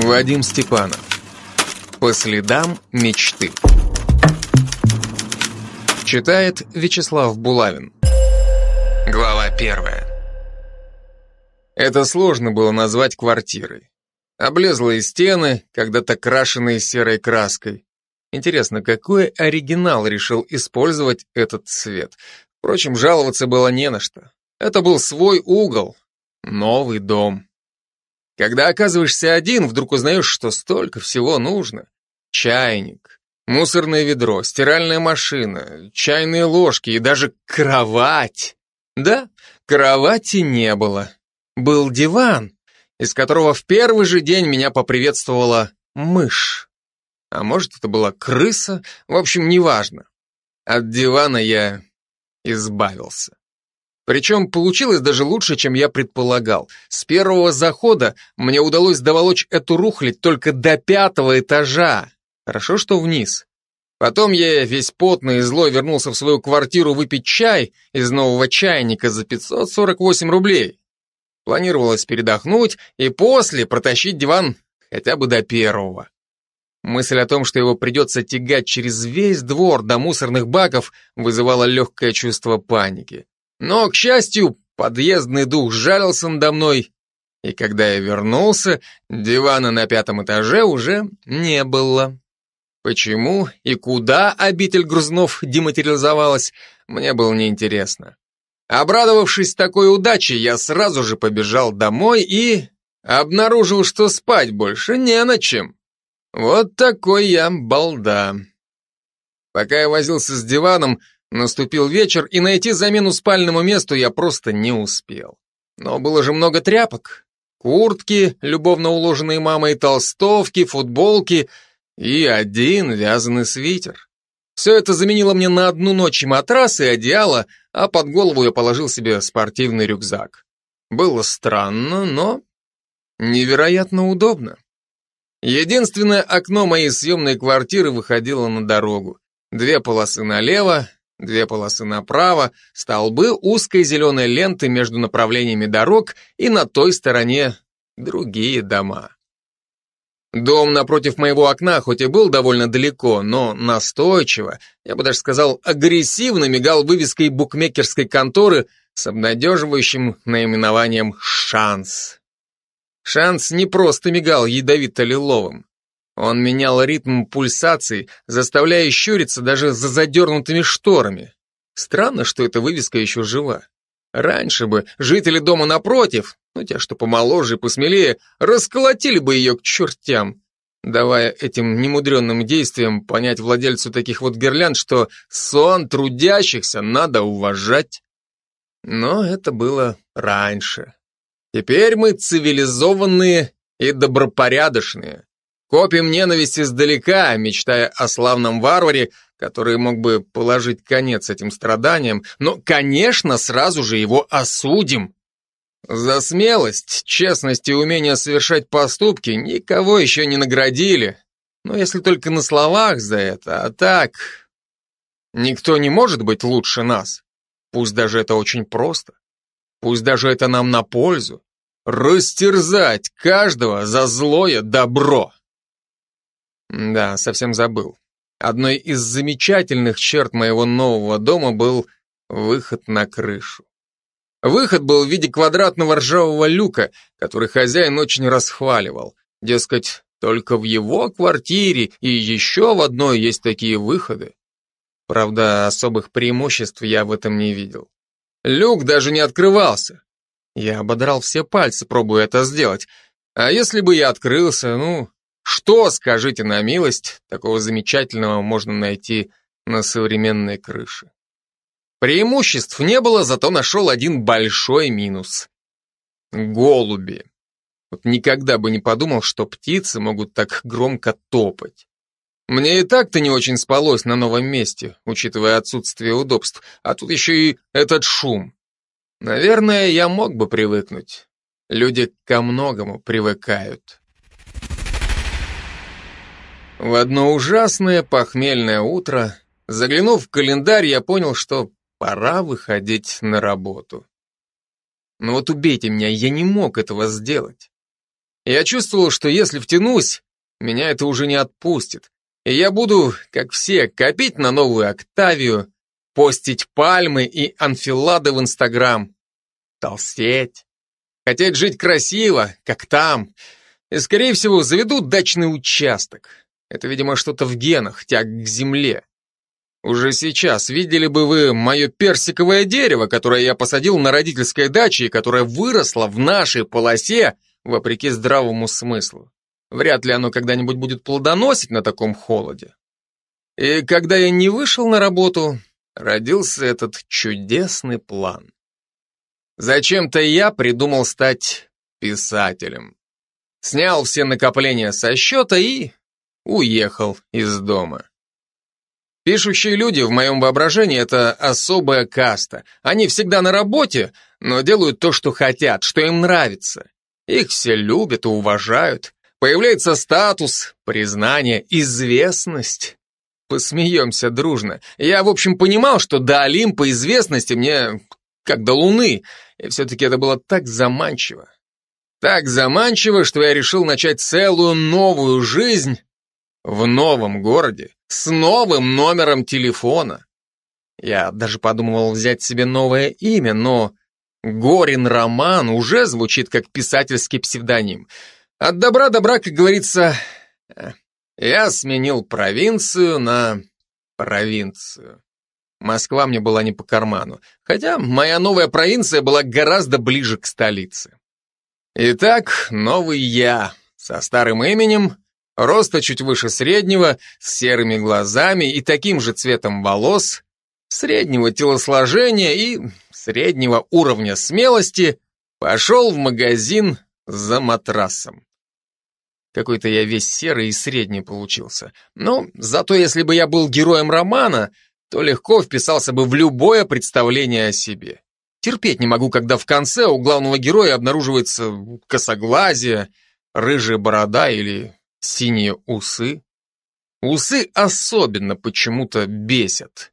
Вадим Степанов. По следам мечты. Читает Вячеслав Булавин. Глава первая. Это сложно было назвать квартирой. Облезлые стены, когда-то крашенные серой краской. Интересно, какой оригинал решил использовать этот цвет? Впрочем, жаловаться было не на что. Это был свой угол, новый дом. Когда оказываешься один, вдруг узнаешь, что столько всего нужно. Чайник, мусорное ведро, стиральная машина, чайные ложки и даже кровать. Да, кровати не было. Был диван, из которого в первый же день меня поприветствовала мышь. А может, это была крыса, в общем, неважно. От дивана я избавился. Причем получилось даже лучше, чем я предполагал. С первого захода мне удалось доволочь эту рухлядь только до пятого этажа. Хорошо, что вниз. Потом я весь потный и злой вернулся в свою квартиру выпить чай из нового чайника за 548 рублей. Планировалось передохнуть и после протащить диван хотя бы до первого. Мысль о том, что его придется тягать через весь двор до мусорных баков, вызывала легкое чувство паники. Но, к счастью, подъездный дух жалился надо мной, и когда я вернулся, дивана на пятом этаже уже не было. Почему и куда обитель Грузнов дематериализовалась, мне было неинтересно. Обрадовавшись такой удаче, я сразу же побежал домой и обнаружил, что спать больше не на чем. Вот такой я балда. Пока я возился с диваном, Наступил вечер, и найти замену спальному месту я просто не успел. Но было же много тряпок. Куртки, любовно уложенные мамой, толстовки, футболки и один вязаный свитер. Все это заменило мне на одну ночь матрас и одеяло, а под голову я положил себе спортивный рюкзак. Было странно, но невероятно удобно. Единственное окно моей съемной квартиры выходило на дорогу. Две полосы налево, Две полосы направо, столбы узкой зеленой ленты между направлениями дорог и на той стороне другие дома. Дом напротив моего окна хоть и был довольно далеко, но настойчиво, я бы даже сказал, агрессивно мигал вывеской букмекерской конторы с обнадеживающим наименованием «Шанс». Шанс не просто мигал ядовито-лиловым. Он менял ритм пульсаций, заставляя щуриться даже за задернутыми шторами. Странно, что эта вывеска еще жива. Раньше бы жители дома напротив, ну те, что помоложе и посмелее, расколотили бы ее к чертям, давая этим немудренным действиям понять владельцу таких вот гирлянд, что сон трудящихся надо уважать. Но это было раньше. Теперь мы цивилизованные и добропорядочные. Копим ненависть издалека, мечтая о славном варваре, который мог бы положить конец этим страданиям, но, конечно, сразу же его осудим. За смелость, честность и умение совершать поступки никого еще не наградили. Но если только на словах за это, а так... Никто не может быть лучше нас. Пусть даже это очень просто. Пусть даже это нам на пользу. Растерзать каждого за злое добро. Да, совсем забыл. Одной из замечательных черт моего нового дома был выход на крышу. Выход был в виде квадратного ржавого люка, который хозяин очень расхваливал. Дескать, только в его квартире и еще в одной есть такие выходы. Правда, особых преимуществ я в этом не видел. Люк даже не открывался. Я ободрал все пальцы, пробуя это сделать. А если бы я открылся, ну, что, скажите на милость, такого замечательного можно найти на современной крыше? Преимуществ не было, зато нашел один большой минус. Голуби. Вот никогда бы не подумал, что птицы могут так громко топать. Мне и так-то не очень спалось на новом месте, учитывая отсутствие удобств, а тут еще и этот шум. Наверное, я мог бы привыкнуть. Люди ко многому привыкают. В одно ужасное похмельное утро, заглянув в календарь, я понял, что пора выходить на работу. Но вот убейте меня, я не мог этого сделать. Я чувствовал, что если втянусь, меня это уже не отпустит. И я буду, как все, копить на новую Октавию, постить пальмы и анфилады в Инстаграм, толстеть, хотеть жить красиво, как там, и, скорее всего, заведут дачный участок. Это, видимо, что-то в генах, тяг к земле. Уже сейчас видели бы вы мое персиковое дерево, которое я посадил на родительской даче и которое выросло в нашей полосе, вопреки здравому смыслу. Вряд ли оно когда-нибудь будет плодоносить на таком холоде. И когда я не вышел на работу, родился этот чудесный план. Зачем-то я придумал стать писателем. Снял все накопления со счета и уехал из дома. Пишущие люди в моем воображении – это особая каста. Они всегда на работе, но делают то, что хотят, что им нравится. Их все любят и уважают. Появляется статус, признание, известность. Посмеемся дружно. Я, в общем, понимал, что до Олимпа известности мне как до Луны, и все-таки это было так заманчиво. Так заманчиво, что я решил начать целую новую жизнь в новом городе, с новым номером телефона. Я даже подумывал взять себе новое имя, но Горин Роман уже звучит как писательский псевдоним. От добра добра, как говорится, э, я сменил провинцию на провинцию. Москва мне была не по карману, хотя моя новая провинция была гораздо ближе к столице. Итак, новый я, со старым именем, роста чуть выше среднего, с серыми глазами и таким же цветом волос, среднего телосложения и среднего уровня смелости, пошел в магазин за матрасом. Какой-то я весь серый и средний получился. Но зато если бы я был героем романа, то легко вписался бы в любое представление о себе. Терпеть не могу, когда в конце у главного героя обнаруживается косоглазие, рыжая борода или синие усы. Усы особенно почему-то бесят.